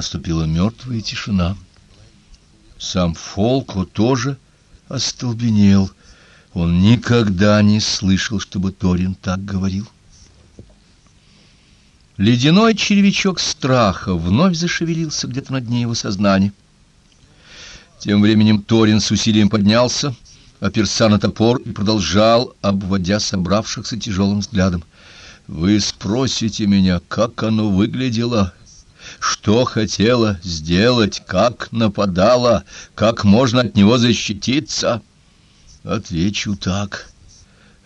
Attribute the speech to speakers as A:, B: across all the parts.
A: Наступила мертвая тишина. Сам Фолко тоже остолбенел. Он никогда не слышал, чтобы Торин так говорил. Ледяной червячок страха вновь зашевелился где-то на дне его сознания. Тем временем Торин с усилием поднялся, оперся на топор и продолжал, обводя собравшихся тяжелым взглядом. «Вы спросите меня, как оно выглядело?» Что хотела сделать, как нападала, как можно от него защититься? Отвечу так.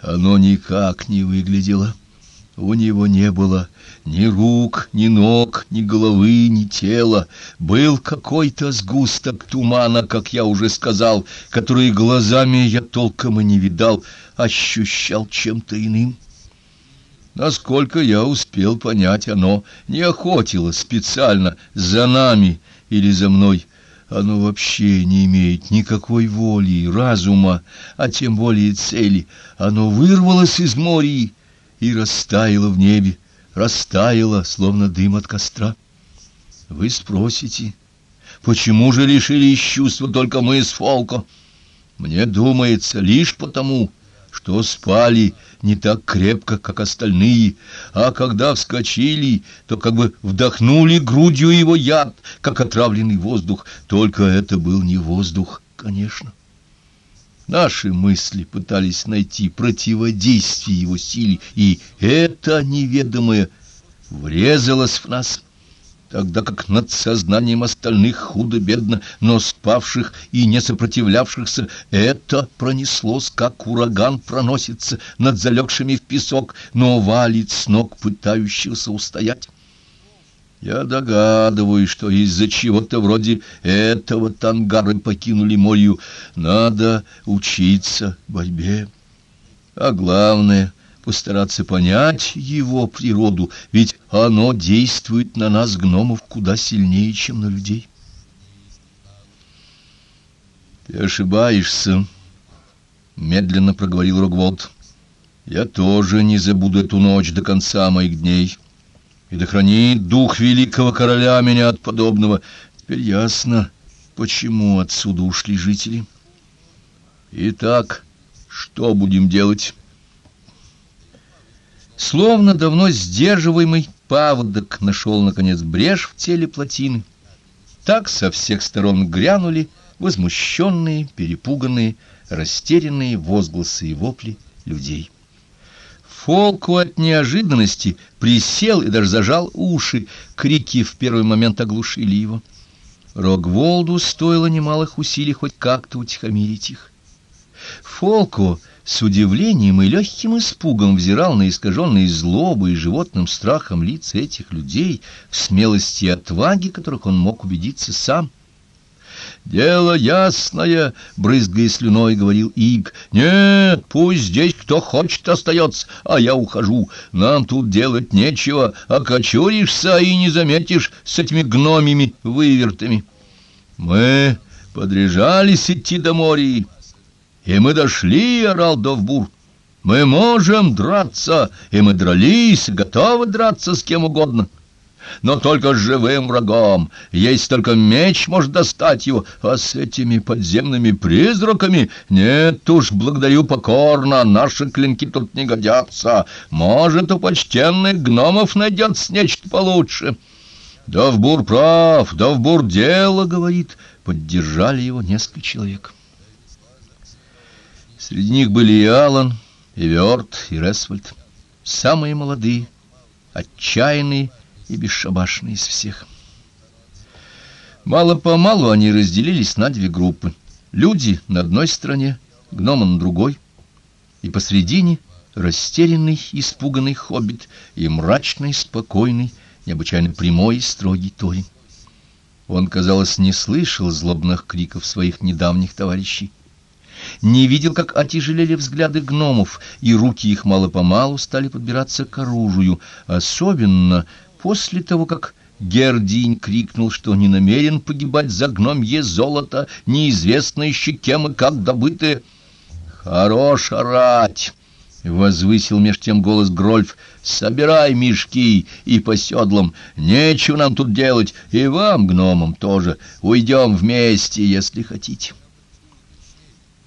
A: Оно никак не выглядело. У него не было ни рук, ни ног, ни головы, ни тела. Был какой-то сгусток тумана, как я уже сказал, который глазами я толком и не видал, ощущал чем-то иным. Насколько я успел понять, оно не охотило специально за нами или за мной. Оно вообще не имеет никакой воли, разума, а тем более цели. Оно вырвалось из моря и растаяло в небе, растаяло, словно дым от костра. Вы спросите, почему же лишились чувства только мы с Фолко? Мне думается, лишь потому, что спали не так крепко, как остальные, а когда вскочили, то как бы вдохнули грудью его яд, как отравленный воздух, только это был не воздух, конечно. Наши мысли пытались найти противодействие его силе, и это неведомое врезалось в нас тогда как над сознанием остальных худо-бедно, но спавших и не сопротивлявшихся, это пронеслось, как ураган проносится над залегшими в песок, но валит с ног пытающегося устоять. Я догадываюсь, что из-за чего-то вроде этого тангары покинули морю. Надо учиться борьбе. А главное — постараться понять его природу, ведь оно действует на нас, гномов, куда сильнее, чем на людей. «Ты ошибаешься», — медленно проговорил Рогволд. «Я тоже не забуду эту ночь до конца моих дней, и да хранит дух великого короля меня от подобного. Теперь ясно, почему отсюда ушли жители. Итак, что будем делать?» Словно давно сдерживаемый паводок нашел, наконец, брешь в теле плотины. Так со всех сторон грянули возмущенные, перепуганные, растерянные возгласы и вопли людей. Фолку от неожиданности присел и даже зажал уши. Крики в первый момент оглушили его. Рогволду стоило немалых усилий хоть как-то утихомирить их. Фолку с удивлением и легким испугом взирал на искаженные злобой и животным страхом лица этих людей, в смелости и отваге которых он мог убедиться сам. «Дело ясное!» — брызгая слюной, говорил Иг. «Нет, пусть здесь кто хочет остается, а я ухожу. Нам тут делать нечего, окочуришься и не заметишь с этими гномими вывертами. Мы подряжались идти до моря». И мы дошли, — орал Довбур. Мы можем драться, и мы дрались, готовы драться с кем угодно. Но только с живым врагом, есть только меч может достать его, а с этими подземными призраками нет уж, благодарю покорно, наши клинки тут не годятся. Может, у почтенных гномов найдется нечто получше. Довбур прав, Довбур дело, — говорит, — поддержали его несколько человек. Среди них были и Алан, и Верт, и Ресвальд. Самые молодые, отчаянные и бесшабашные из всех. Мало-помалу они разделились на две группы. Люди на одной стороне, гномы на другой. И посредине растерянный, испуганный хоббит и мрачный, спокойный, необычайно прямой и строгий Торин. Он, казалось, не слышал злобных криков своих недавних товарищей не видел, как отяжелели взгляды гномов, и руки их мало-помалу стали подбираться к оружию, особенно после того, как Гердинь крикнул, что не намерен погибать за гномье золото, неизвестно еще кем и как добытое. «Хорош орать!» — Возвысил меж тем голос Грольф. «Собирай мешки и по седлам. Нечего нам тут делать, и вам, гномам, тоже. Уйдем вместе, если хотите».